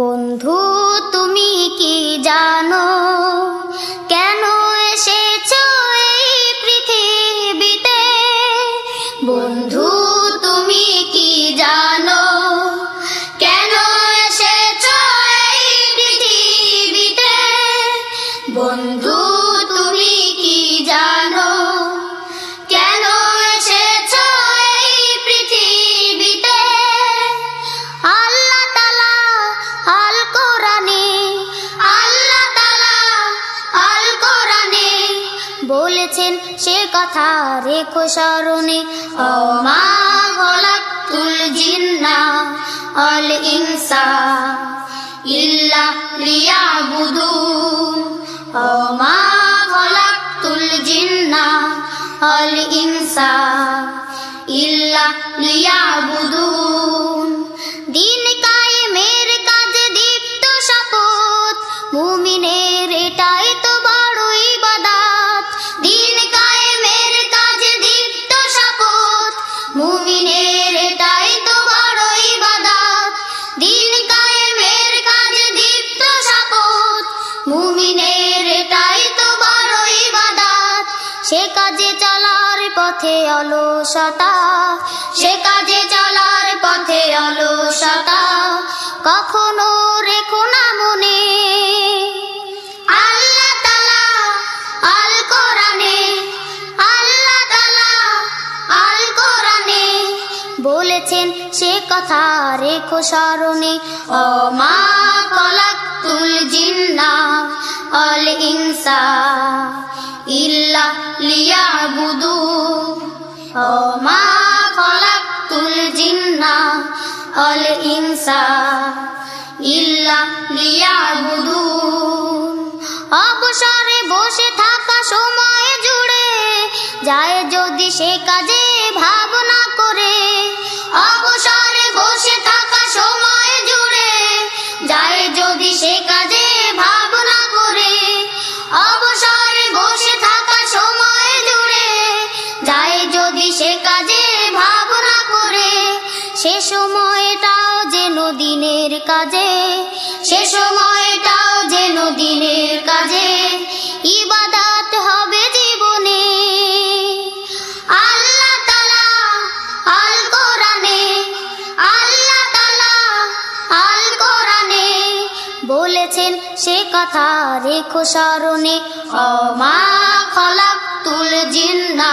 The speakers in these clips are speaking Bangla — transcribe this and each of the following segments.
বন্ধু তুমি কি জানো? কেন বলেছেন, সে কথা রেখো স্মরণে। ও মা খলাকুল জিন্না, আল ইনসা ইল্লা লিয়াবুদুন। ও মা খলাকুল জিন্না, আল ইনসা ইল্লা লিয়াবুদুন। দিন কায়েমের পথে অলসতা, সে কাজে চলার পথে অলসতা, কখনো রেখো না মনে। তালা তালা বলেছেন, সে কথা রেখো স্মরণে। মা কলাকুল জিন্না অল ইনসা লিয়াবুদু। ও মা কলাকুল জিন্না অল ইনসা ইল্লা লিয়াবুদু। অবসরে বসে থাকা সময় জুড়ে যায় যদি সে কাজে ভাবনা যায় সে কাজে ভাবনা করে। সে সময়টাও যেন দিনের কাজে। সে সময়টাও যেন দিনের কাজে। ইবাদাত হবে জীবনে। আল্লাহ তালা আল কোরআনে, আল্লাহ তালা আল কোরআনে বলেছেন, সে কথা রেখো স্মরণে। ও মা খলাকুল জিন্না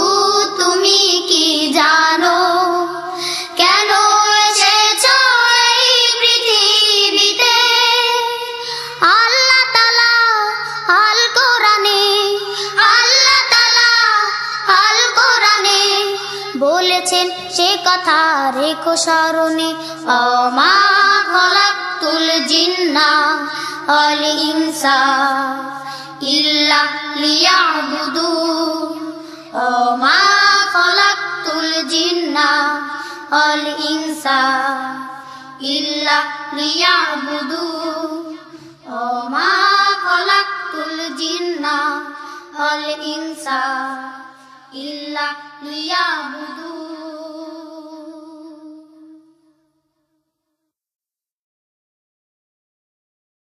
বলেছেন, সে কথা রেখো স্মরণে। ও মা খলাকুল জিন্না অল ইনসা ইল্লা লিয়াবুদু। ও মা খলাকুল জিন্না অল ইনসা ইল্লা লিয়াবুদু। ও মা খলাকুল জিন্না অল ইনসা ইল্লা লিয়াবুদু